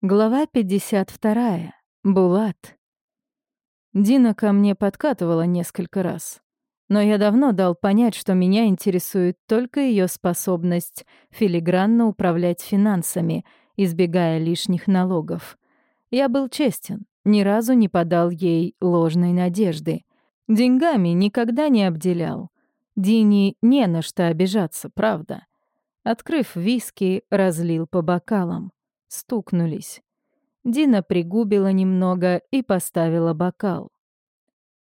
Глава 52. Булат. Дина ко мне подкатывала несколько раз. Но я давно дал понять, что меня интересует только ее способность филигранно управлять финансами, избегая лишних налогов. Я был честен, ни разу не подал ей ложной надежды. Деньгами никогда не обделял. Дине не на что обижаться, правда. Открыв виски, разлил по бокалам стукнулись. Дина пригубила немного и поставила бокал.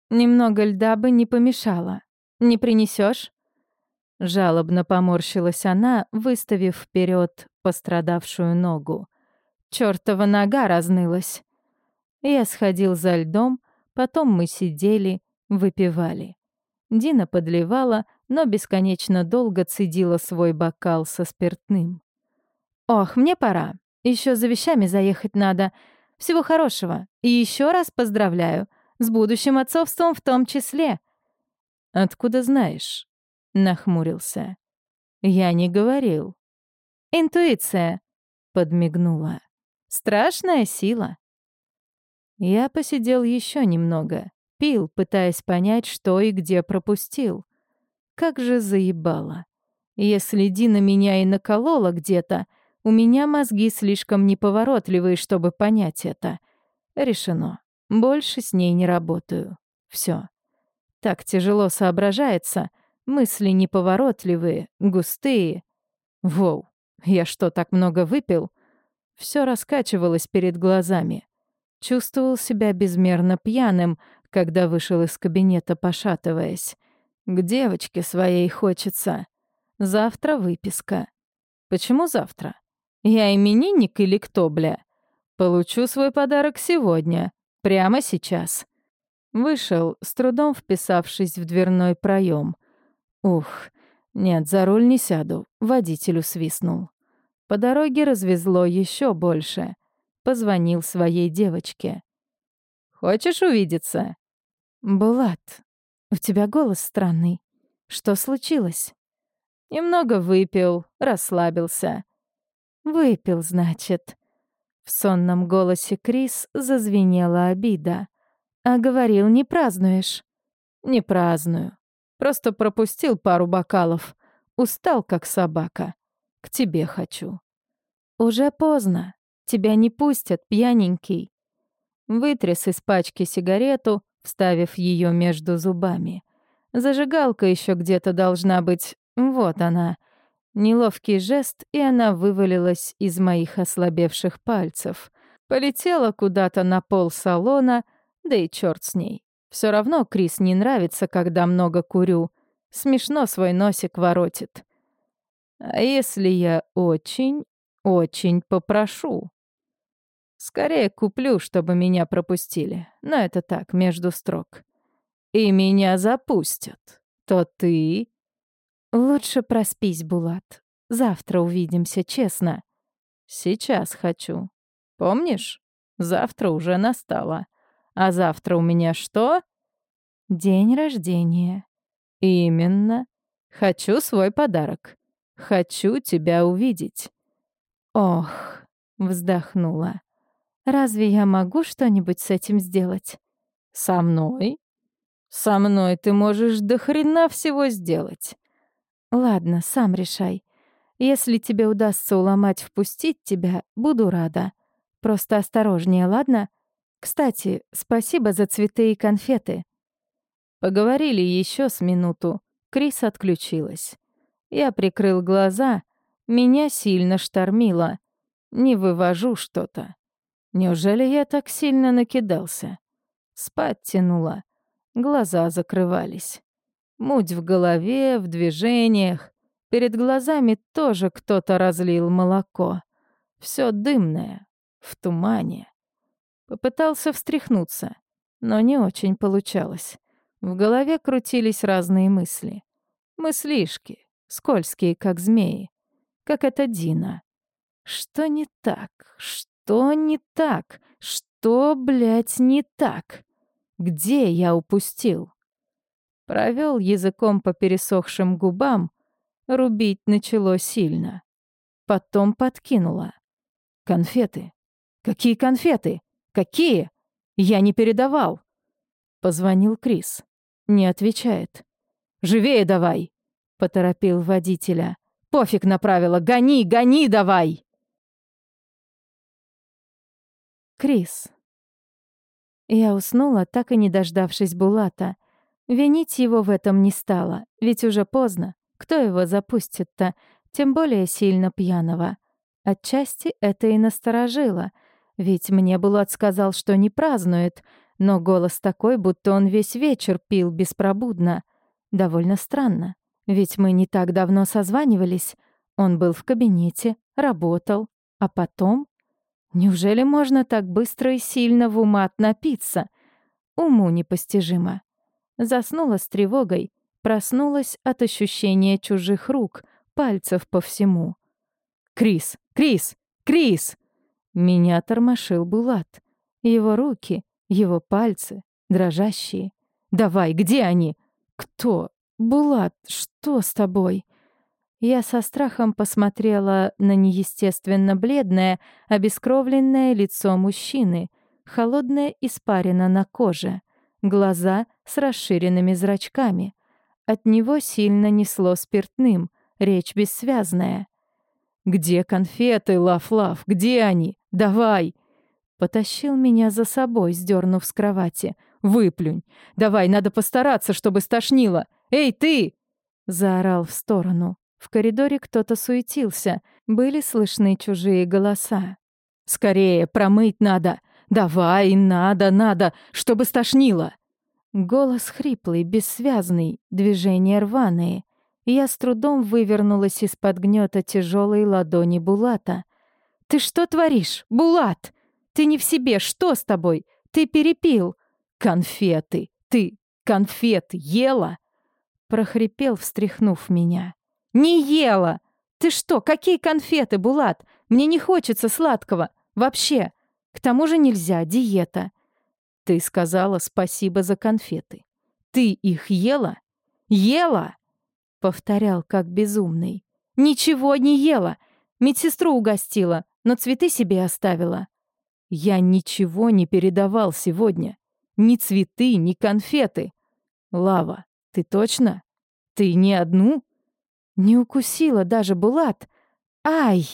«Немного льда бы не помешало. Не принесешь? Жалобно поморщилась она, выставив вперед пострадавшую ногу. Чёртова нога разнылась. Я сходил за льдом, потом мы сидели, выпивали. Дина подливала, но бесконечно долго цедила свой бокал со спиртным. «Ох, мне пора. Еще за вещами заехать надо. Всего хорошего. И еще раз поздравляю. С будущим отцовством в том числе. Откуда знаешь? Нахмурился. Я не говорил. Интуиция. Подмигнула. Страшная сила. Я посидел еще немного. Пил, пытаясь понять, что и где пропустил. Как же заебало. Если Дина меня и наколола где-то, у меня мозги слишком неповоротливые, чтобы понять это. Решено. Больше с ней не работаю. Все. Так тяжело соображается. Мысли неповоротливые, густые. Воу, я что, так много выпил? Все раскачивалось перед глазами. Чувствовал себя безмерно пьяным, когда вышел из кабинета, пошатываясь. К девочке своей хочется. Завтра выписка. Почему завтра? Я именинник или кто, бля? Получу свой подарок сегодня, прямо сейчас. Вышел, с трудом вписавшись в дверной проем. Ух, нет, за руль не сяду, водителю свистнул. По дороге развезло еще больше. Позвонил своей девочке. «Хочешь увидеться?» «Булат, у тебя голос странный. Что случилось?» «Немного выпил, расслабился. «Выпил, значит». В сонном голосе Крис зазвенела обида. «А говорил, не празднуешь?» «Не праздную. Просто пропустил пару бокалов. Устал, как собака. К тебе хочу». «Уже поздно. Тебя не пустят, пьяненький». Вытряс из пачки сигарету, вставив ее между зубами. Зажигалка еще где-то должна быть. Вот она — Неловкий жест, и она вывалилась из моих ослабевших пальцев. Полетела куда-то на пол салона, да и черт с ней. Все равно Крис не нравится, когда много курю. Смешно свой носик воротит. А если я очень, очень попрошу? Скорее куплю, чтобы меня пропустили. Но это так, между строк. И меня запустят. То ты Лучше проспись, Булат. Завтра увидимся, честно. Сейчас хочу. Помнишь? Завтра уже настало. А завтра у меня что? День рождения. Именно. Хочу свой подарок. Хочу тебя увидеть. Ох, вздохнула. Разве я могу что-нибудь с этим сделать? Со мной? Со мной ты можешь до хрена всего сделать. Ладно, сам решай. Если тебе удастся уломать впустить тебя, буду рада. Просто осторожнее, ладно? Кстати, спасибо за цветы и конфеты. Поговорили еще с минуту. Крис отключилась. Я прикрыл глаза. Меня сильно штормило. Не вывожу что-то. Неужели я так сильно накидался? Спать тянуло. Глаза закрывались. Муть в голове, в движениях. Перед глазами тоже кто-то разлил молоко. Все дымное, в тумане. Попытался встряхнуться, но не очень получалось. В голове крутились разные мысли. Мыслишки, скользкие, как змеи. Как это Дина. Что не так? Что не так? Что, блядь, не так? Где я упустил? Провел языком по пересохшим губам, рубить начало сильно. Потом подкинула. Конфеты. «Какие конфеты? Какие? Я не передавал!» Позвонил Крис. Не отвечает. «Живее давай!» — поторопил водителя. «Пофиг на правила! Гони, гони давай!» Крис. Я уснула, так и не дождавшись Булата. Винить его в этом не стало, ведь уже поздно. Кто его запустит-то, тем более сильно пьяного? Отчасти это и насторожило, ведь мне Булат сказал, что не празднует, но голос такой, будто он весь вечер пил беспробудно. Довольно странно, ведь мы не так давно созванивались. Он был в кабинете, работал, а потом... Неужели можно так быстро и сильно в умат напиться? Уму непостижимо. Заснула с тревогой, проснулась от ощущения чужих рук, пальцев по всему. «Крис! Крис! Крис!» Меня тормошил Булат. Его руки, его пальцы, дрожащие. «Давай, где они?» «Кто? Булат, что с тобой?» Я со страхом посмотрела на неестественно бледное, обескровленное лицо мужчины, холодная испарина на коже, глаза с расширенными зрачками. От него сильно несло спиртным, речь бессвязная. «Где конфеты, Лав-Лав? Где они? Давай!» Потащил меня за собой, сдернув с кровати. «Выплюнь! Давай, надо постараться, чтобы стошнило! Эй, ты!» Заорал в сторону. В коридоре кто-то суетился, были слышны чужие голоса. «Скорее, промыть надо! Давай, надо, надо, чтобы стошнило!» Голос хриплый, бессвязный, движения рваные. Я с трудом вывернулась из-под гнета тяжелой ладони Булата. «Ты что творишь, Булат? Ты не в себе, что с тобой? Ты перепил!» «Конфеты! Ты конфет ела?» прохрипел, встряхнув меня. «Не ела! Ты что, какие конфеты, Булат? Мне не хочется сладкого. Вообще. К тому же нельзя, диета». «Ты сказала спасибо за конфеты. Ты их ела? Ела?» Повторял, как безумный. «Ничего не ела. Медсестру угостила, но цветы себе оставила». «Я ничего не передавал сегодня. Ни цветы, ни конфеты. Лава, ты точно? Ты не одну?» Не укусила даже Булат. Ай!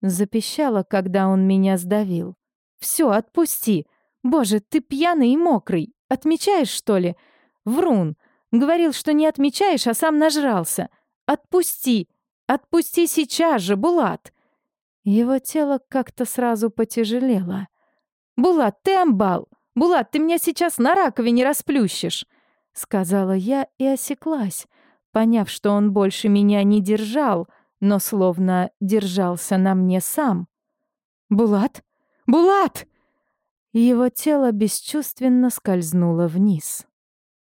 Запищала, когда он меня сдавил. Все, отпусти. Боже, ты пьяный и мокрый. Отмечаешь, что ли? Врун. Говорил, что не отмечаешь, а сам нажрался. Отпусти. Отпусти сейчас же, Булат. Его тело как-то сразу потяжелело. «Булат, ты амбал! Булат, ты меня сейчас на раковине расплющишь!» Сказала я и осеклась, поняв, что он больше меня не держал, но словно держался на мне сам. «Булат? Булат!» Его тело бесчувственно скользнуло вниз.